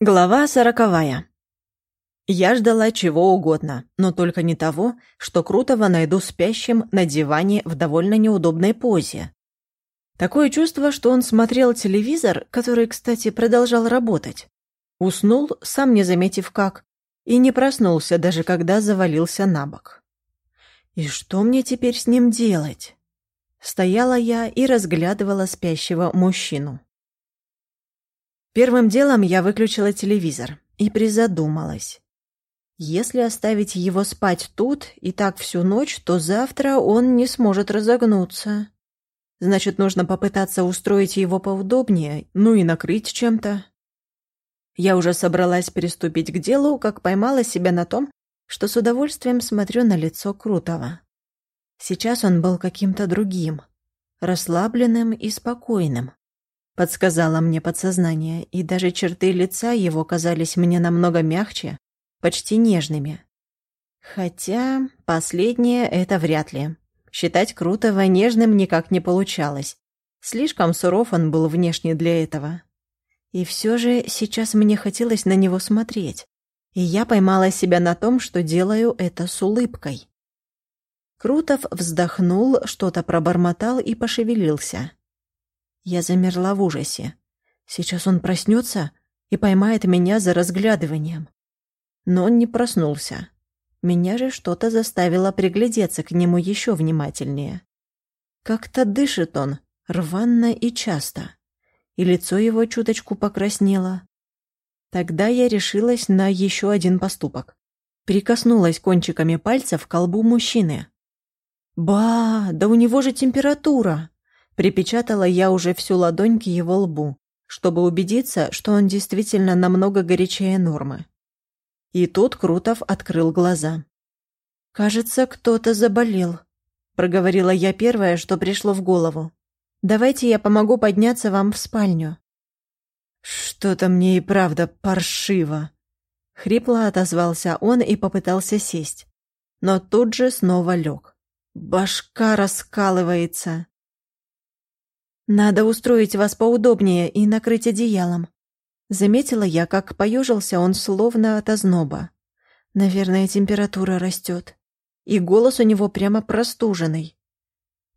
Глава сороковая. Я ждала чего угодно, но только не того, что Крутого найду спящим на диване в довольно неудобной позе. Такое чувство, что он смотрел телевизор, который, кстати, продолжал работать. Уснул, сам не заметив как, и не проснулся, даже когда завалился на бок. И что мне теперь с ним делать? Стояла я и разглядывала спящего мужчину. Первым делом я выключила телевизор и призадумалась. Если оставить его спать тут и так всю ночь, то завтра он не сможет разогнуться. Значит, нужно попытаться устроить его поудобнее, ну и накрыть чем-то. Я уже собралась приступить к делу, как поймала себя на том, что с удовольствием смотрю на лицо Крутого. Сейчас он был каким-то другим, расслабленным и спокойным подсказало мне подсознание, и даже черты лица его казались мне намного мягче, почти нежными. Хотя последнее это вряд ли. Считать Крутого нежным никак не получалось. Слишком суров он был внешне для этого. И все же сейчас мне хотелось на него смотреть, и я поймала себя на том, что делаю это с улыбкой. Крутов вздохнул, что-то пробормотал и пошевелился. Я замерла в ужасе. Сейчас он проснется и поймает меня за разглядыванием. Но он не проснулся. Меня же что-то заставило приглядеться к нему еще внимательнее. Как-то дышит он, рванно и часто. И лицо его чуточку покраснело. Тогда я решилась на еще один поступок. Прикоснулась кончиками пальцев к колбу мужчины. «Ба, да у него же температура!» Припечатала я уже всю ладонь к его лбу, чтобы убедиться, что он действительно намного горячее нормы. И тут Крутов открыл глаза. «Кажется, кто-то заболел», — проговорила я первое, что пришло в голову. «Давайте я помогу подняться вам в спальню». «Что-то мне и правда паршиво», — хрипло отозвался он и попытался сесть. Но тут же снова лег. «Башка раскалывается». «Надо устроить вас поудобнее и накрыть одеялом». Заметила я, как поежился он словно от озноба. Наверное, температура растет. И голос у него прямо простуженный.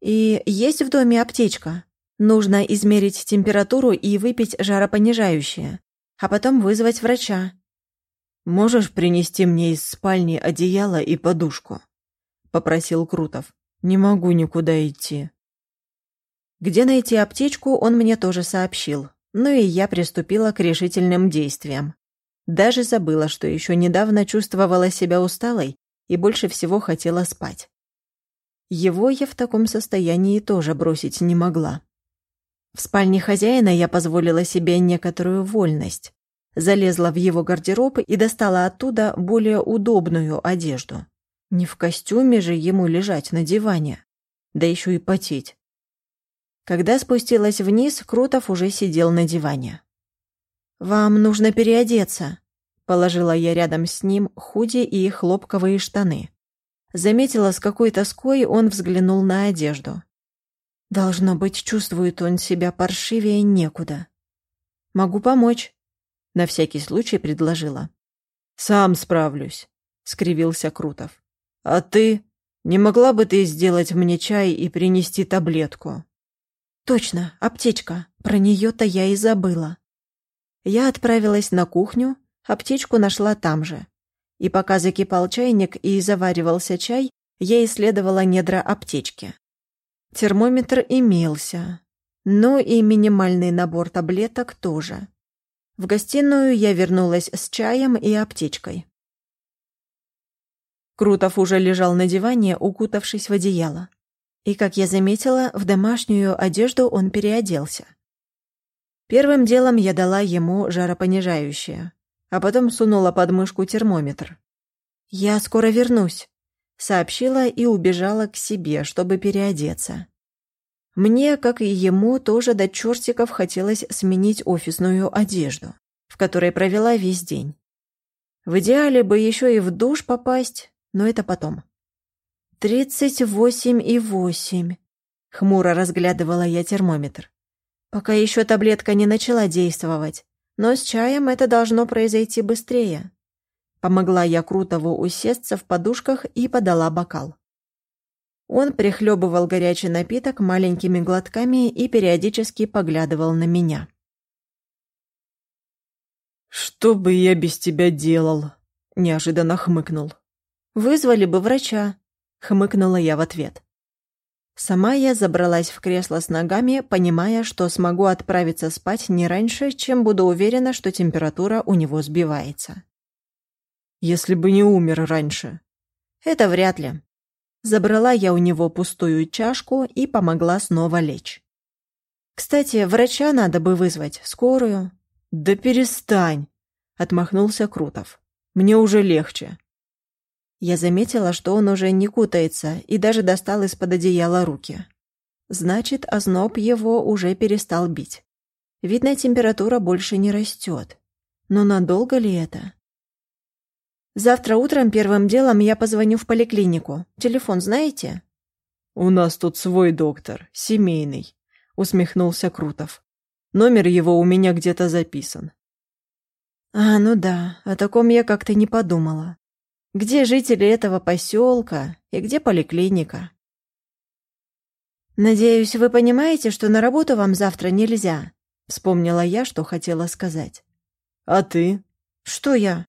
И есть в доме аптечка. Нужно измерить температуру и выпить жаропонижающее, а потом вызвать врача. «Можешь принести мне из спальни одеяло и подушку?» — попросил Крутов. «Не могу никуда идти». Где найти аптечку, он мне тоже сообщил. Ну и я приступила к решительным действиям. Даже забыла, что еще недавно чувствовала себя усталой и больше всего хотела спать. Его я в таком состоянии тоже бросить не могла. В спальне хозяина я позволила себе некоторую вольность. Залезла в его гардероб и достала оттуда более удобную одежду. Не в костюме же ему лежать на диване. Да еще и потеть. Когда спустилась вниз, Крутов уже сидел на диване. «Вам нужно переодеться», — положила я рядом с ним худи и хлопковые штаны. Заметила, с какой тоской он взглянул на одежду. Должно быть, чувствует он себя паршивее некуда. «Могу помочь», — на всякий случай предложила. «Сам справлюсь», — скривился Крутов. «А ты? Не могла бы ты сделать мне чай и принести таблетку?» Точно, аптечка. Про нее-то я и забыла. Я отправилась на кухню, аптечку нашла там же. И пока закипал чайник и заваривался чай, я исследовала недра аптечки. Термометр имелся. Ну и минимальный набор таблеток тоже. В гостиную я вернулась с чаем и аптечкой. Крутов уже лежал на диване, укутавшись в одеяло. И, как я заметила, в домашнюю одежду он переоделся. Первым делом я дала ему жаропонижающее, а потом сунула под мышку термометр. «Я скоро вернусь», — сообщила и убежала к себе, чтобы переодеться. Мне, как и ему, тоже до чертиков хотелось сменить офисную одежду, в которой провела весь день. В идеале бы еще и в душ попасть, но это потом. «Тридцать восемь и восемь», — хмуро разглядывала я термометр. «Пока еще таблетка не начала действовать, Но с чаем это должно произойти быстрее. Помогла я Крутову усесться в подушках и подала бокал. Он прихлебывал горячий напиток маленькими глотками и периодически поглядывал на меня. «Что бы я без тебя делал?» – неожиданно хмыкнул. «Вызвали бы врача», – хмыкнула я в ответ. Сама я забралась в кресло с ногами, понимая, что смогу отправиться спать не раньше, чем буду уверена, что температура у него сбивается. Если бы не умер раньше. Это вряд ли. Забрала я у него пустую чашку и помогла снова лечь. Кстати, врача надо бы вызвать, скорую. Да перестань, отмахнулся Крутов. Мне уже легче. Я заметила, что он уже не кутается и даже достал из-под одеяла руки. Значит, озноб его уже перестал бить. Видно, температура больше не растет. Но надолго ли это? Завтра утром первым делом я позвоню в поликлинику. Телефон знаете? У нас тут свой доктор, семейный, усмехнулся Крутов. Номер его у меня где-то записан. А, ну да, о таком я как-то не подумала. Где жители этого поселка и где поликлиника? «Надеюсь, вы понимаете, что на работу вам завтра нельзя?» Вспомнила я, что хотела сказать. «А ты?» «Что я?»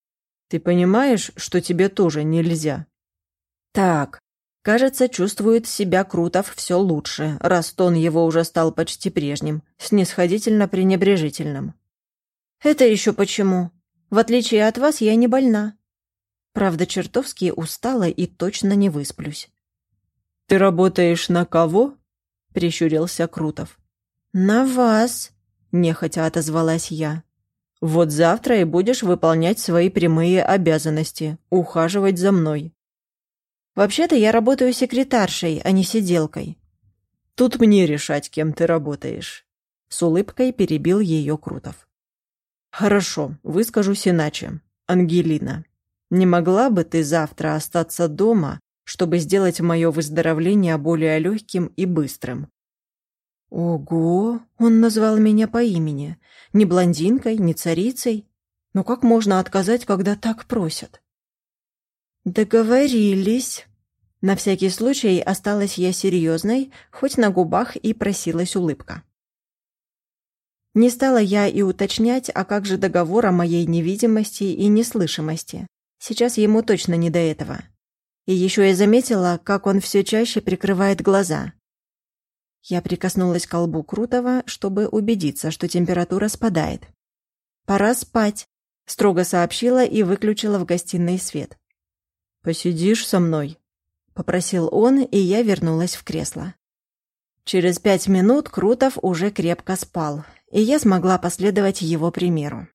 «Ты понимаешь, что тебе тоже нельзя?» «Так, кажется, чувствует себя Крутов все лучше, раз тон его уже стал почти прежним, снисходительно-пренебрежительным». «Это еще почему? В отличие от вас, я не больна. Правда, чертовски устала и точно не высплюсь. «Ты работаешь на кого?» — прищурился Крутов. «На вас», — нехотя отозвалась я. «Вот завтра и будешь выполнять свои прямые обязанности, ухаживать за мной». «Вообще-то я работаю секретаршей, а не сиделкой». «Тут мне решать, кем ты работаешь», — с улыбкой перебил ее Крутов. «Хорошо, выскажусь иначе. Ангелина, не могла бы ты завтра остаться дома, чтобы сделать мое выздоровление более легким и быстрым?» «Ого!» — он назвал меня по имени. Ни блондинкой, ни царицей. Но как можно отказать, когда так просят? «Договорились». На всякий случай осталась я серьезной, хоть на губах и просилась улыбка. Не стала я и уточнять, а как же договор о моей невидимости и неслышимости. Сейчас ему точно не до этого. И еще я заметила, как он все чаще прикрывает глаза. Я прикоснулась к колбу Крутого, чтобы убедиться, что температура спадает. «Пора спать», — строго сообщила и выключила в гостиной свет. «Посидишь со мной?» — попросил он, и я вернулась в кресло. Через пять минут Крутов уже крепко спал, и я смогла последовать его примеру.